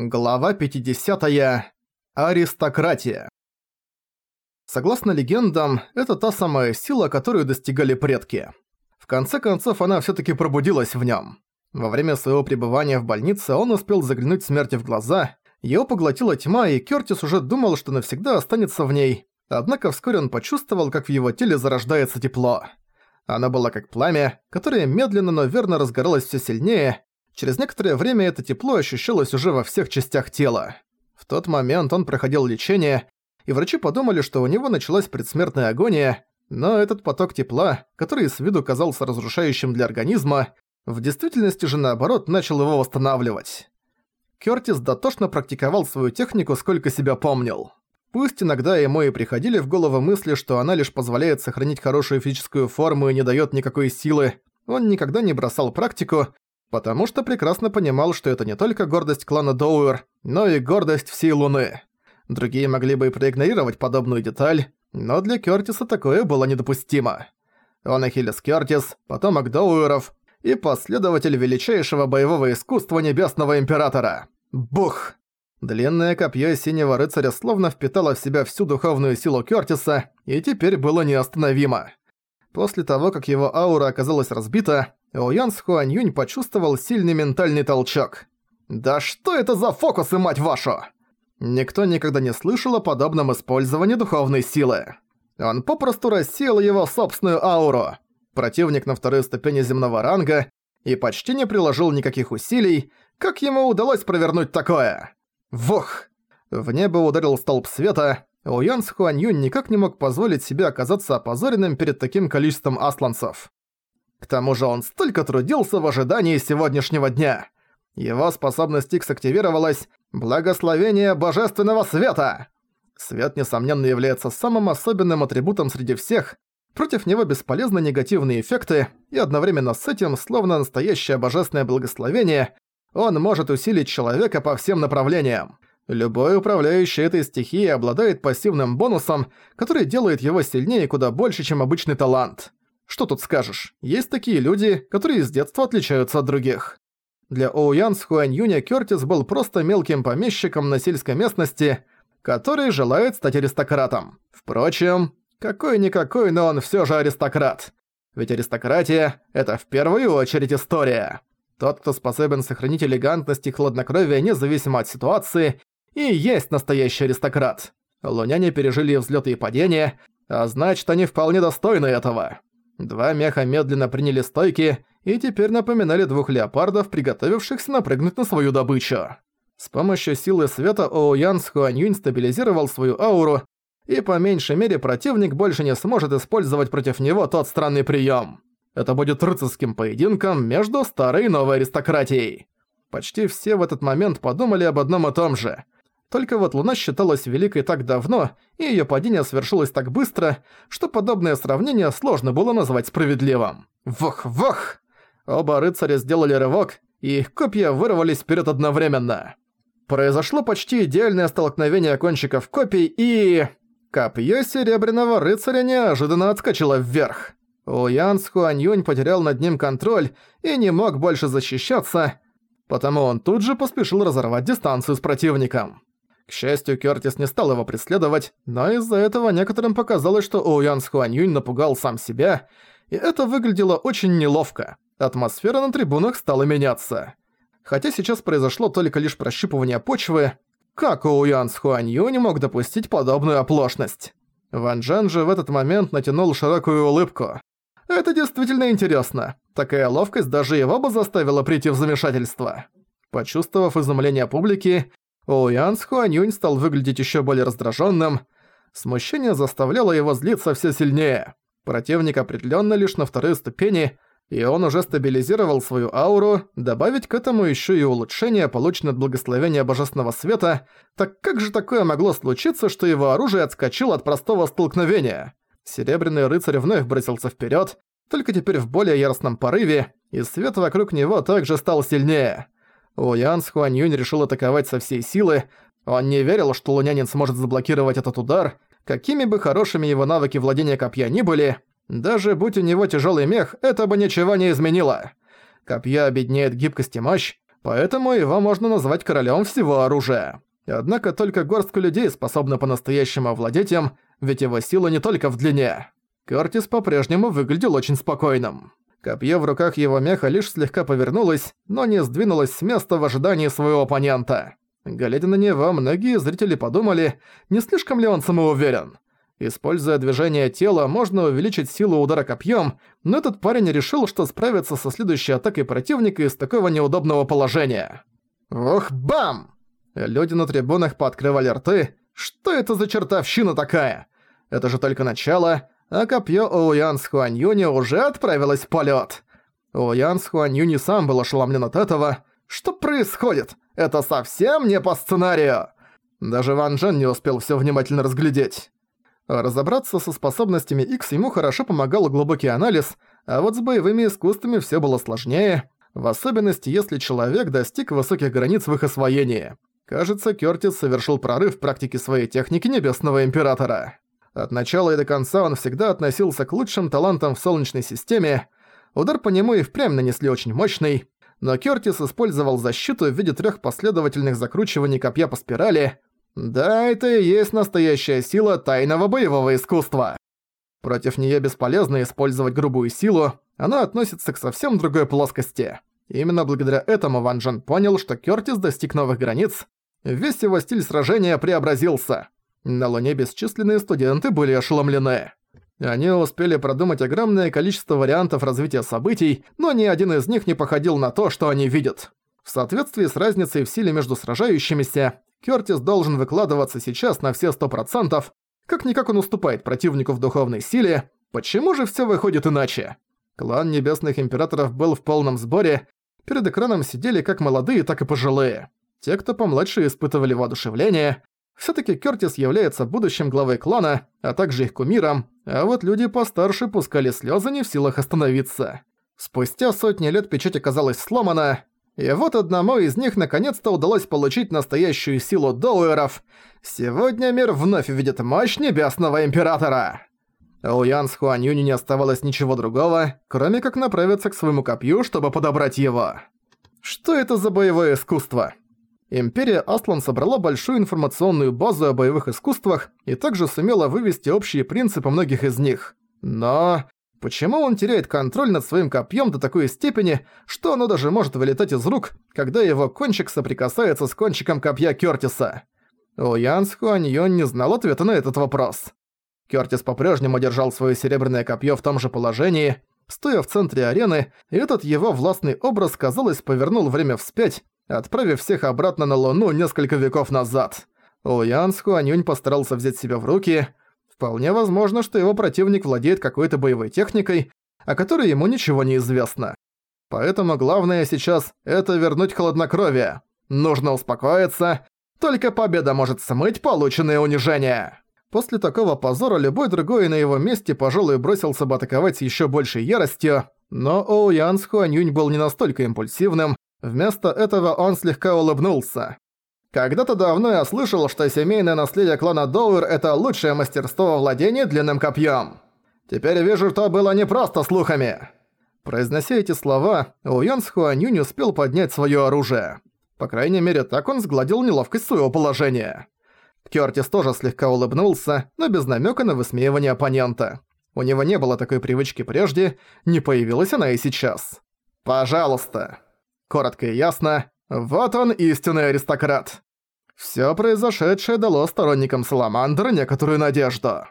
Глава 50. -я. Аристократия. Согласно легендам, это та самая сила, которую достигали предки. В конце концов, она всё-таки пробудилась в нём. Во время своего пребывания в больнице он успел заглянуть смерти в глаза, его поглотила тьма, и Кёртис уже думал, что навсегда останется в ней, однако вскоре он почувствовал, как в его теле зарождается тепло. Оно было как пламя, которое медленно, но верно разгоралось всё сильнее, Через некоторое время это тепло ощущалось уже во всех частях тела. В тот момент он проходил лечение, и врачи подумали, что у него началась предсмертная агония, но этот поток тепла, который с виду казался разрушающим для организма, в действительности же наоборот начал его восстанавливать. Кёртис дотошно практиковал свою технику, сколько себя помнил. Пусть иногда ему и приходили в голову мысли, что она лишь позволяет сохранить хорошую физическую форму и не даёт никакой силы, он никогда не бросал практику, потому что прекрасно понимал, что это не только гордость клана Доуэр, но и гордость всей Луны. Другие могли бы и проигнорировать подобную деталь, но для Кёртиса такое было недопустимо. Он Ахиллес Кёртис, потомок Доуэров и последователь величайшего боевого искусства Небесного Императора. Бух! Длинное копье Синего Рыцаря словно впитало в себя всю духовную силу Кёртиса и теперь было неостановимо. После того, как его аура оказалась разбита, Оуян с Хуаньюнь почувствовал сильный ментальный толчок. «Да что это за фокусы, мать вашу!» Никто никогда не слышал о подобном использовании духовной силы. Он попросту рассеял его собственную ауру. Противник на второй ступени земного ранга и почти не приложил никаких усилий, как ему удалось провернуть такое. Вух! В небо ударил столб света, Уян с Хуаньюнь никак не мог позволить себе оказаться опозоренным перед таким количеством асланцев. К тому же он столько трудился в ожидании сегодняшнего дня. Его способность Икс активировалась «Благословение Божественного Света!». Свет, несомненно, является самым особенным атрибутом среди всех, против него бесполезны негативные эффекты, и одновременно с этим, словно настоящее божественное благословение, он может усилить человека по всем направлениям. Любой управляющий этой стихией обладает пассивным бонусом, который делает его сильнее куда больше, чем обычный талант. Что тут скажешь, есть такие люди, которые с детства отличаются от других. Для Оуян с Хуаньюня Кёртис был просто мелким помещиком на сельской местности, который желает стать аристократом. Впрочем, какой-никакой, но он всё же аристократ. Ведь аристократия – это в первую очередь история. Тот, кто способен сохранить элегантность и хладнокровие независимо от ситуации, и есть настоящий аристократ. Луняне пережили взлёты и падения, а значит, они вполне достойны этого. Два меха медленно приняли стойки и теперь напоминали двух леопардов, приготовившихся напрыгнуть на свою добычу. С помощью силы света Оуян с Хуаньюнь стабилизировал свою ауру, и по меньшей мере противник больше не сможет использовать против него тот странный прием. Это будет рыцарским поединком между старой и новой аристократией. Почти все в этот момент подумали об одном и том же – только вот Луна считалась великой так давно, и её падение свершилось так быстро, что подобное сравнение сложно было назвать справедливым. Вох-вох! Оба рыцаря сделали рывок, и их копья вырвались вперед одновременно. Произошло почти идеальное столкновение кончиков копий, и... Копье Серебряного Рыцаря неожиданно отскочило вверх. Уян с Хуаньюнь потерял над ним контроль и не мог больше защищаться, потому он тут же поспешил разорвать дистанцию с противником. К счастью, Кёртис не стал его преследовать, но из-за этого некоторым показалось, что Оуян с Хуаньюнь напугал сам себя, и это выглядело очень неловко. Атмосфера на трибунах стала меняться. Хотя сейчас произошло только лишь прощупывание почвы, как Оуян с Хуаньюнь мог допустить подобную оплошность? Ван Джен же в этот момент натянул широкую улыбку. Это действительно интересно. Такая ловкость даже его бы заставила прийти в замешательство. Почувствовав изумление публики, Оуян с Хуанюнь стал выглядеть еще более раздраженным. Смущение заставляло его злиться все сильнее. Противник определенно лишь на второй ступени, и он уже стабилизировал свою ауру, добавить к этому еще и улучшение, полученное от благословения Божественного Света, так как же такое могло случиться, что его оружие отскочило от простого столкновения? Серебряный рыцарь вновь бросился вперед, только теперь в более яростном порыве, и свет вокруг него также стал сильнее. Уян с Хуаньюнь решил атаковать со всей силы. Он не верил, что лунянин сможет заблокировать этот удар. Какими бы хорошими его навыки владения копья ни были, даже будь у него тяжелый мех, это бы ничего не изменило. Копье обеднеет гибкость и мощь, поэтому его можно назвать королем всего оружия. Однако только горстка людей способна по-настоящему овладеть им, ведь его сила не только в длине. Кёртис по-прежнему выглядел очень спокойным. Копье в руках его меха лишь слегка повернулось, но не сдвинулось с места в ожидании своего оппонента. Глядя на него, многие зрители подумали, не слишком ли он самоуверен. Используя движение тела, можно увеличить силу удара копьем, но этот парень решил, что справится со следующей атакой противника из такого неудобного положения. Ох, бам! Люди на трибунах пооткрывали рты. Что это за чертовщина такая? Это же только начало, а копье Оуян с Хуаньюни уже отправилось в полет. Оуян с Хуаньюни сам был ошеломлен от этого. Что происходит? Это совсем не по сценарию! Даже Ван Джен не успел все внимательно разглядеть. Разобраться со способностями X ему хорошо помогал глубокий анализ, а вот с боевыми искусствами все было сложнее, в особенности если человек достиг высоких границ в их освоении. Кажется, Кёртис совершил прорыв в практике своей техники Небесного Императора. От начала и до конца он всегда относился к лучшим талантам в Солнечной системе. Удар по нему и впрямь нанесли очень мощный, но Кёртис использовал защиту в виде трех последовательных закручиваний копья по спирали, да, это и есть настоящая сила тайного боевого искусства. Против неё бесполезно использовать грубую силу, она относится к совсем другой плоскости. Именно благодаря этому Ван Джен понял, что Кёртис достиг новых границ, весь его стиль сражения преобразился. На Луне бесчисленные студенты были ошеломлены. Они успели продумать огромное количество вариантов развития событий, но ни один из них не походил на то, что они видят. В соответствии с разницей в силе между сражающимися, Кёртис должен выкладываться сейчас на все сто процентов. Как-никак он уступает противнику в духовной силе. Почему же всё выходит иначе? Клан Небесных Императоров был в полном сборе. Перед экраном сидели как молодые, так и пожилые. Те, кто помладше, испытывали воодушевление. Всё-таки Кёртис является будущим главой клана, а также их кумиром, а вот люди постарше пускали слёзы не в силах остановиться. Спустя сотни лет печать оказалась сломана, и вот одному из них наконец-то удалось получить настоящую силу доуэров. Сегодня мир вновь видит мощь Небесного Императора. У Ян с Хуань Юни не оставалось ничего другого, кроме как направиться к своему копью, чтобы подобрать его. Что это за боевое искусство? Империя Аслан собрала большую информационную базу о боевых искусствах и также сумела вывести общие принципы многих из них. Но Почему он теряет контроль над своим копьем до такой степени, что оно даже может вылетать из рук, когда его кончик соприкасается с кончиком копья Кёртиса? Уян Схуаньон не знал ответа на этот вопрос. Кёртис по-прежнему держал свое серебряное копье в том же положении, стоя в центре арены, и этот его властный образ, казалось, повернул время вспять, отправив всех обратно на Луну несколько веков назад. Уян Схуаньюнь постарался взять себя в руки, Вполне возможно, что его противник владеет какой-то боевой техникой, о которой ему ничего не известно. Поэтому главное сейчас – это вернуть хладнокровие. Нужно успокоиться. Только победа может смыть полученное унижение. После такого позора любой другой на его месте, пожалуй, бросился бы атаковать с ещё большей яростью, но Оуян с Хуанюнь был не настолько импульсивным, вместо этого он слегка улыбнулся. Когда-то давно я слышал, что семейное наследие клана Доуэр – это лучшее мастерство во владении длинным копьем. Теперь вижу, что было не просто слухами. Произнося эти слова, Уйон с не успел поднять свое оружие. По крайней мере, так он сгладил неловкость своего положения. Кёртис тоже слегка улыбнулся, но без намека на высмеивание оппонента. У него не было такой привычки прежде, не появилась она и сейчас. «Пожалуйста». Коротко и ясно, вот он, истинный аристократ. Всё произошедшее дало сторонникам Саламандра некоторую надежду.